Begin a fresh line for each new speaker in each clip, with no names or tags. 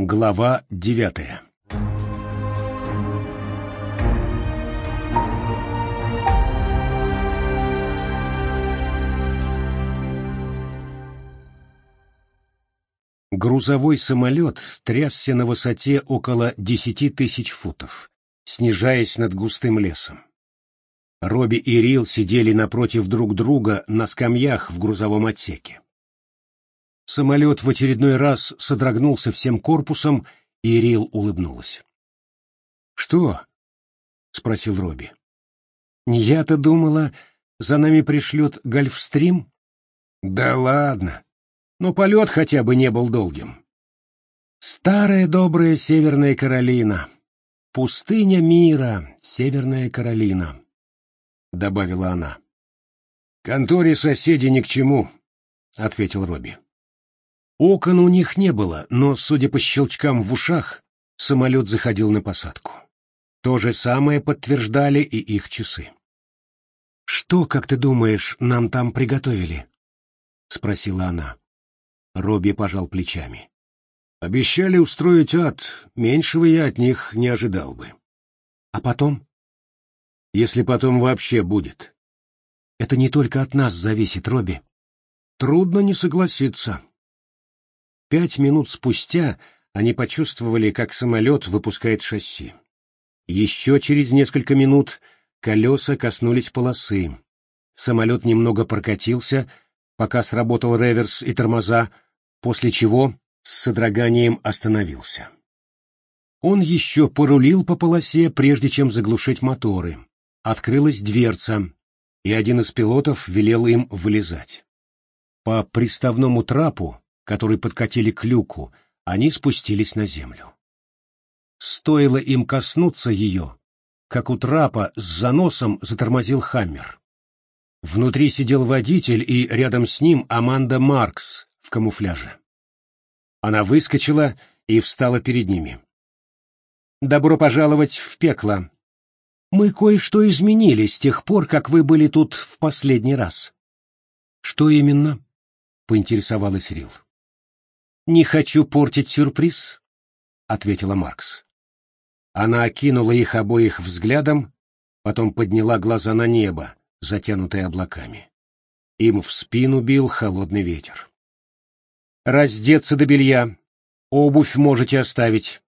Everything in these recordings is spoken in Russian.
Глава девятая Грузовой самолет трясся на высоте около десяти тысяч футов, снижаясь над густым лесом. Робби и Рил сидели напротив друг друга на скамьях в грузовом отсеке. Самолет в очередной раз содрогнулся всем корпусом, и Рил улыбнулась. «Что?» — спросил Робби. «Я-то думала, за нами пришлют Гольфстрим?» «Да ладно!» но полет хотя бы не был долгим. Старая добрая Северная Каролина. Пустыня мира, Северная Каролина, — добавила она. Конторе соседи ни к чему, — ответил Робби. Окон у них не было, но, судя по щелчкам в ушах, самолет заходил на посадку. То же самое подтверждали и их часы. «Что, как ты думаешь, нам там приготовили?» — спросила она. Робби пожал плечами. Обещали устроить ад, меньшего я от них не ожидал бы. А потом? Если потом вообще будет. Это не только от нас зависит, Робби. Трудно не согласиться. Пять минут спустя они почувствовали, как самолет выпускает шасси. Еще через несколько минут колеса коснулись полосы. Самолет немного прокатился, пока сработал реверс и тормоза, после чего с содроганием остановился. Он еще порулил по полосе, прежде чем заглушить моторы. Открылась дверца, и один из пилотов велел им вылезать. По приставному трапу, который подкатили к люку, они спустились на землю. Стоило им коснуться ее, как у трапа с заносом затормозил Хаммер. Внутри сидел водитель и рядом с ним Аманда Маркс, в камуфляже. Она выскочила и встала перед ними. «Добро пожаловать в пекло. Мы кое-что изменили с тех пор, как вы были тут в последний раз». «Что именно?» — поинтересовалась Рил. «Не хочу портить сюрприз», — ответила Маркс. Она окинула их обоих взглядом, потом подняла глаза на небо, затянутое облаками. Им в спину бил холодный ветер раздеться до белья. Обувь можете оставить.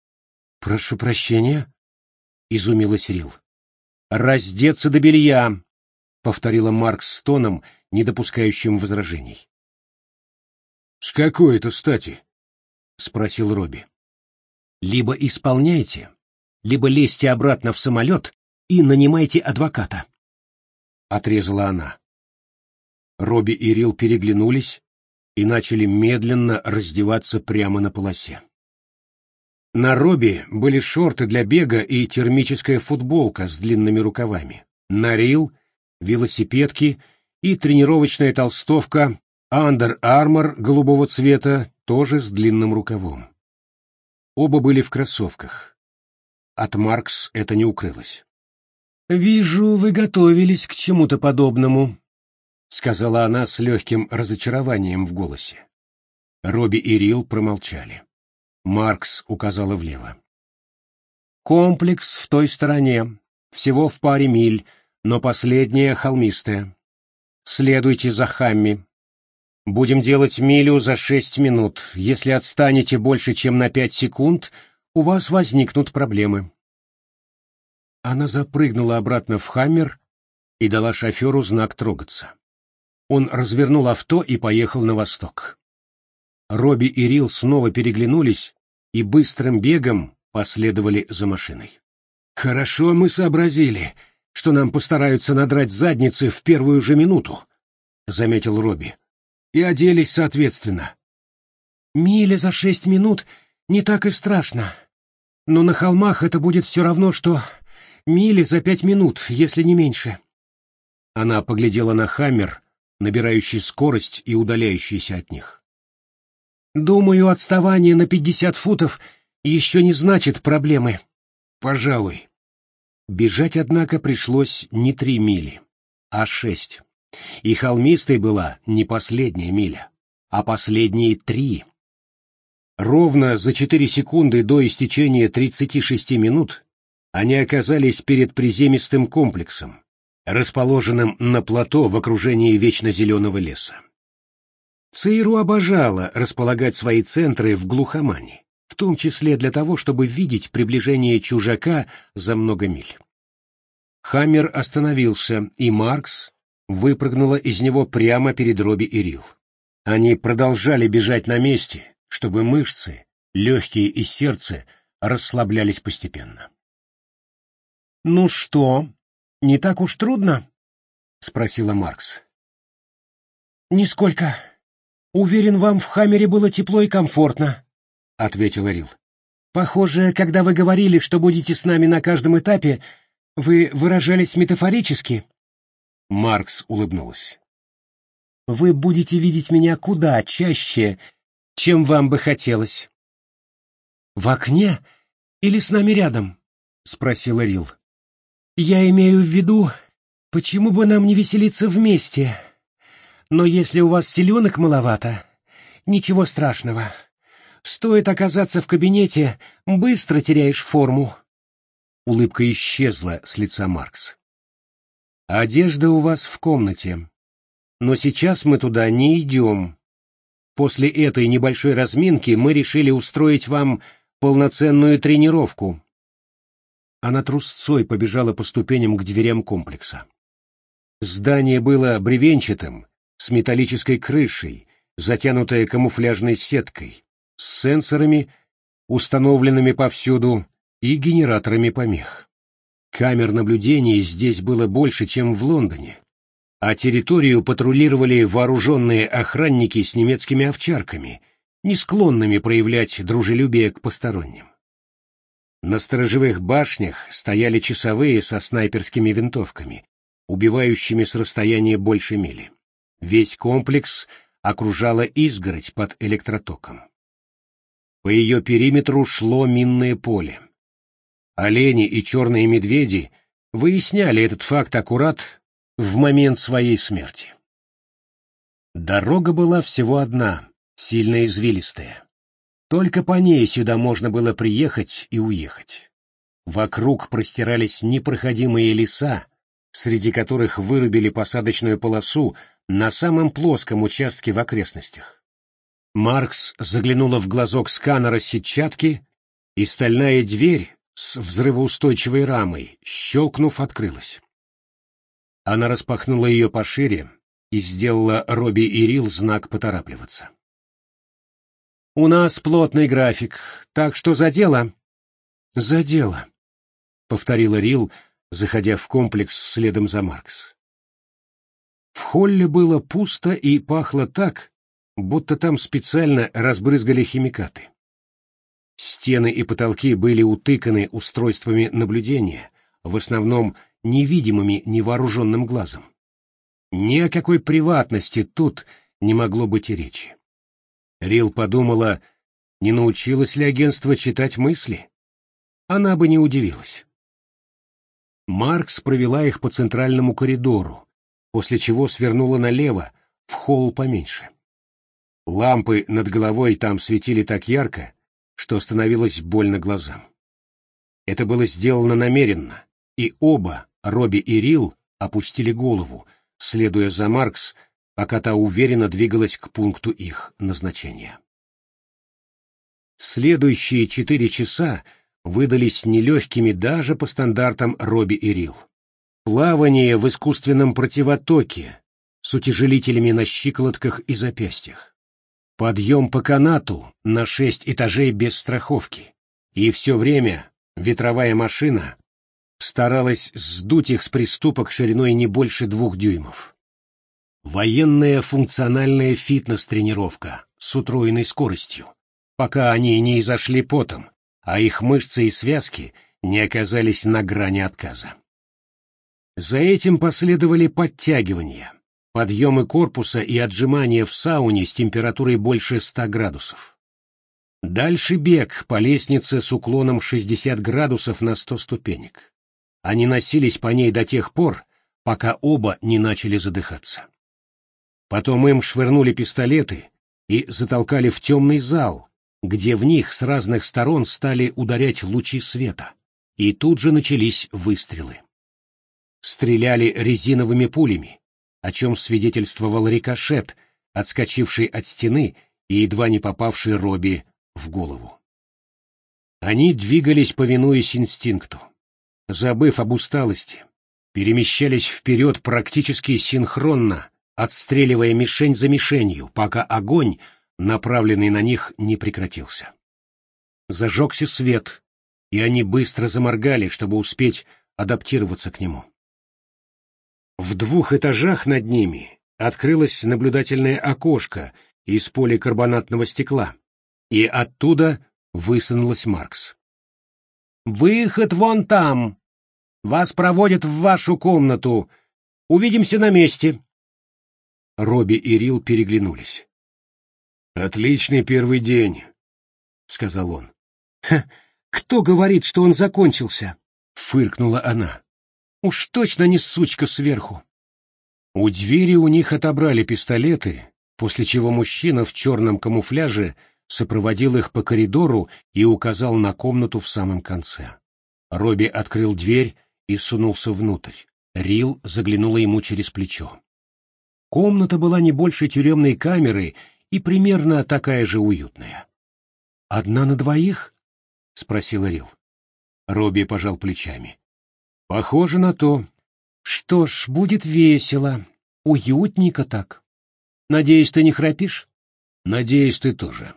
— Прошу прощения, — изумилась Рил. — Раздеться до белья, — повторила Марк с тоном, не допускающим возражений. — С какой это стати? — спросил Робби. — Либо исполняйте, либо лезьте обратно в самолет и нанимайте адвоката. Отрезала она. Робби и Рил переглянулись, и начали медленно раздеваться прямо на полосе. На Робби были шорты для бега и термическая футболка с длинными рукавами. На Рил — велосипедки и тренировочная толстовка Under Armour голубого цвета, тоже с длинным рукавом. Оба были в кроссовках. От Маркс это не укрылось. «Вижу, вы готовились к чему-то подобному», — сказала она с легким разочарованием в голосе. Робби и Рил промолчали. Маркс указала влево. «Комплекс в той стороне, всего в паре миль, но последняя холмистая. Следуйте за Хамми. Будем делать милю за шесть минут. Если отстанете больше, чем на пять секунд, у вас возникнут проблемы». Она запрыгнула обратно в Хаммер и дала шоферу знак трогаться. Он развернул авто и поехал на восток. Робби и Рил снова переглянулись и быстрым бегом последовали за машиной. «Хорошо мы сообразили, что нам постараются надрать задницы в первую же минуту», — заметил Робби. «И оделись соответственно». «Миля за шесть минут не так и страшно. Но на холмах это будет все равно, что мили за пять минут, если не меньше». Она поглядела на Хаммер, набирающий скорость и удаляющийся от них. «Думаю, отставание на пятьдесят футов еще не значит проблемы. Пожалуй». Бежать, однако, пришлось не три мили, а шесть. И холмистой была не последняя миля, а последние три. Ровно за 4 секунды до истечения 36 минут они оказались перед приземистым комплексом, расположенным на плато в окружении вечно зеленого леса. Цейру обожала располагать свои центры в глухомане, в том числе для того, чтобы видеть приближение чужака за много миль. Хаммер остановился, и Маркс выпрыгнула из него прямо перед Робби и Рил. Они продолжали бежать на месте, чтобы мышцы, легкие и сердце расслаблялись постепенно. «Ну что, не так уж трудно?» — спросила Маркс. «Нисколько. Уверен, вам в Хаммере было тепло и комфортно», — ответил Рил. «Похоже, когда вы говорили, что будете с нами на каждом этапе, вы выражались метафорически». Маркс улыбнулась. «Вы будете видеть меня куда чаще, чем вам бы хотелось». «В окне или с нами рядом?» — спросила Рил. «Я имею в виду, почему бы нам не веселиться вместе? Но если у вас селенок маловато, ничего страшного. Стоит оказаться в кабинете, быстро теряешь форму». Улыбка исчезла с лица Маркс. «Одежда у вас в комнате. Но сейчас мы туда не идем. После этой небольшой разминки мы решили устроить вам полноценную тренировку». Она трусцой побежала по ступеням к дверям комплекса. Здание было бревенчатым, с металлической крышей, затянутое камуфляжной сеткой, с сенсорами, установленными повсюду, и генераторами помех. Камер наблюдения здесь было больше, чем в Лондоне, а территорию патрулировали вооруженные охранники с немецкими овчарками, не склонными проявлять дружелюбие к посторонним. На сторожевых башнях стояли часовые со снайперскими винтовками, убивающими с расстояния больше мили. Весь комплекс окружала изгородь под электротоком. По ее периметру шло минное поле. Олени и черные медведи выясняли этот факт аккурат в момент своей смерти. Дорога была всего одна, сильно извилистая. Только по ней сюда можно было приехать и уехать. Вокруг простирались непроходимые леса, среди которых вырубили посадочную полосу на самом плоском участке в окрестностях. Маркс заглянула в глазок сканера сетчатки, и стальная дверь с взрывоустойчивой рамой, щелкнув, открылась. Она распахнула ее пошире и сделала Робби и Рил знак поторапливаться. «У нас плотный график, так что за дело?» «За дело», — повторила Рил, заходя в комплекс следом за Маркс. В холле было пусто и пахло так, будто там специально разбрызгали химикаты. Стены и потолки были утыканы устройствами наблюдения, в основном невидимыми невооруженным глазом. Ни о какой приватности тут не могло быть и речи. Рил подумала, не научилось ли агентство читать мысли? Она бы не удивилась. Маркс провела их по центральному коридору, после чего свернула налево, в холл поменьше. Лампы над головой там светили так ярко, что становилось больно глазам. Это было сделано намеренно, и оба, Робби и Рил, опустили голову, следуя за Маркс, пока та уверенно двигалась к пункту их назначения. Следующие четыре часа выдались нелегкими даже по стандартам Робби и Рил. Плавание в искусственном противотоке с утяжелителями на щиколотках и запястьях Подъем по канату на шесть этажей без страховки. И все время ветровая машина старалась сдуть их с приступок шириной не больше двух дюймов. Военная функциональная фитнес-тренировка с утроенной скоростью, пока они не изошли потом, а их мышцы и связки не оказались на грани отказа. За этим последовали подтягивания, подъемы корпуса и отжимания в сауне с температурой больше 100 градусов. Дальше бег по лестнице с уклоном 60 градусов на 100 ступенек. Они носились по ней до тех пор, пока оба не начали задыхаться. Потом им швырнули пистолеты и затолкали в темный зал, где в них с разных сторон стали ударять лучи света, и тут же начались выстрелы. Стреляли резиновыми пулями, о чем свидетельствовал рикошет, отскочивший от стены и едва не попавший Робби в голову. Они двигались, повинуясь инстинкту. Забыв об усталости, перемещались вперед практически синхронно, отстреливая мишень за мишенью, пока огонь, направленный на них, не прекратился. Зажегся свет, и они быстро заморгали, чтобы успеть адаптироваться к нему. В двух этажах над ними открылось наблюдательное окошко из поликарбонатного стекла, и оттуда высунулась Маркс. «Выход вон там! Вас проводят в вашу комнату. Увидимся на месте!» Робби и Рил переглянулись. «Отличный первый день», — сказал он. кто говорит, что он закончился?» — фыркнула она. «Уж точно не сучка сверху». У двери у них отобрали пистолеты, после чего мужчина в черном камуфляже сопроводил их по коридору и указал на комнату в самом конце. Робби открыл дверь и сунулся внутрь. Рил заглянула ему через плечо. Комната была не больше тюремной камеры и примерно такая же уютная. «Одна на двоих?» — спросил Рил. Робби пожал плечами. «Похоже на то. Что ж, будет весело. Уютненько так. Надеюсь, ты не храпишь?» «Надеюсь, ты тоже».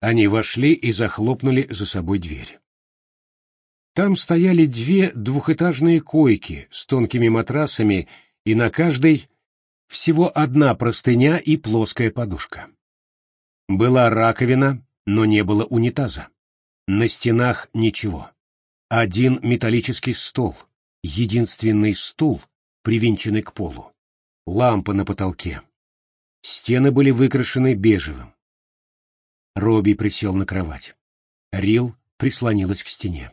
Они вошли и захлопнули за собой дверь. Там стояли две двухэтажные койки с тонкими матрасами, и на каждой всего одна простыня и плоская подушка. Была раковина, но не было унитаза. На стенах ничего. Один металлический стол, единственный стул, привинченный к полу. Лампа на потолке. Стены были выкрашены бежевым. Робби присел на кровать. Рил прислонилась к стене.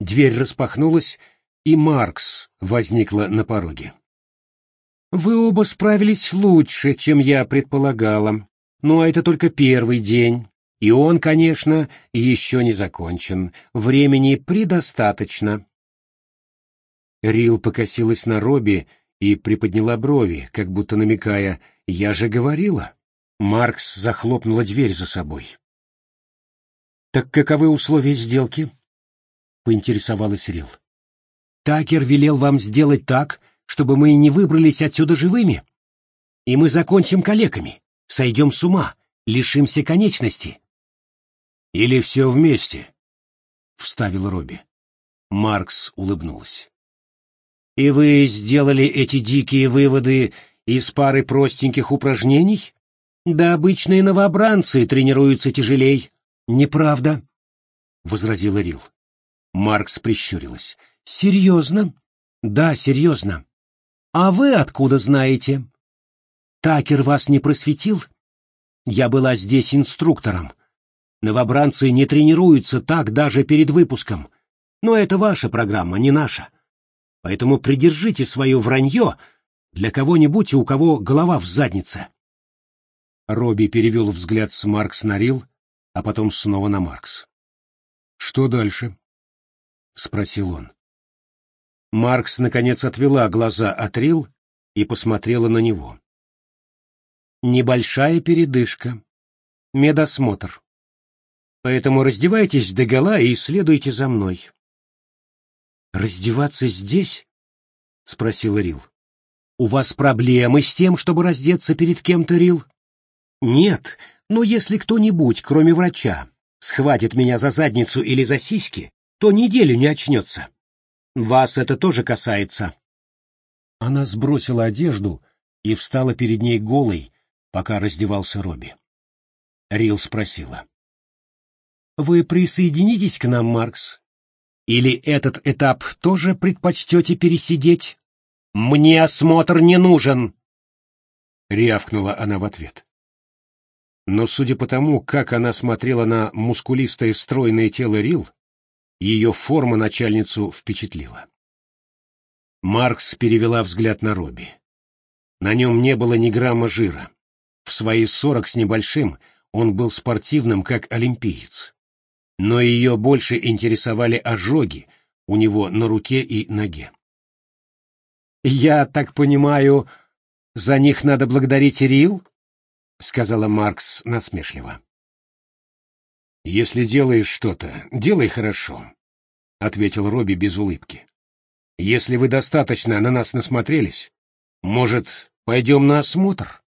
Дверь распахнулась, и Маркс возникла на пороге. Вы оба справились лучше, чем я предполагала. Но это только первый день. И он, конечно, еще не закончен. Времени предостаточно. Рил покосилась на Робби и приподняла брови, как будто намекая «Я же говорила». Маркс захлопнула дверь за собой. «Так каковы условия сделки?» — поинтересовалась Рил. «Такер велел вам сделать так, чтобы мы не выбрались отсюда живыми. И мы закончим калеками, сойдем с ума, лишимся конечности. Или все вместе, — вставил Робби. Маркс улыбнулась. И вы сделали эти дикие выводы из пары простеньких упражнений? Да обычные новобранцы тренируются тяжелей. Неправда, — возразила Рил. Маркс прищурилась. Серьезно? Да, серьезно. А вы откуда знаете? Такер вас не просветил? Я была здесь инструктором. Новобранцы не тренируются так даже перед выпуском. Но это ваша программа, не наша. Поэтому придержите свое вранье для кого-нибудь, у кого голова в заднице. Робби перевел взгляд с Маркс на Рил, а потом снова на Маркс. «Что дальше?» — спросил он. Маркс наконец отвела глаза от Рил и посмотрела на него. Небольшая передышка. Медосмотр. Поэтому раздевайтесь догола и следуйте за мной. Раздеваться здесь? спросила Рил. У вас проблемы с тем, чтобы раздеться перед кем-то, Рил? Нет, но если кто-нибудь, кроме врача, схватит меня за задницу или за сиськи, то неделю не очнется. Вас это тоже касается. Она сбросила одежду и встала перед ней голой, пока раздевался Робби. Рил спросила. «Вы присоединитесь к нам, Маркс? Или этот этап тоже предпочтете пересидеть? Мне осмотр не нужен!» Рявкнула она в ответ. Но судя по тому, как она смотрела на мускулистое стройное тело Рил, ее форма начальницу впечатлила. Маркс перевела взгляд на Робби. На нем не было ни грамма жира. В свои сорок с небольшим Он был спортивным, как олимпиец. Но ее больше интересовали ожоги у него на руке и ноге.
«Я так понимаю, за них надо благодарить Рил?» — сказала Маркс насмешливо.
«Если делаешь что-то, делай хорошо», — ответил Робби без улыбки. «Если вы достаточно на нас насмотрелись, может, пойдем на осмотр?»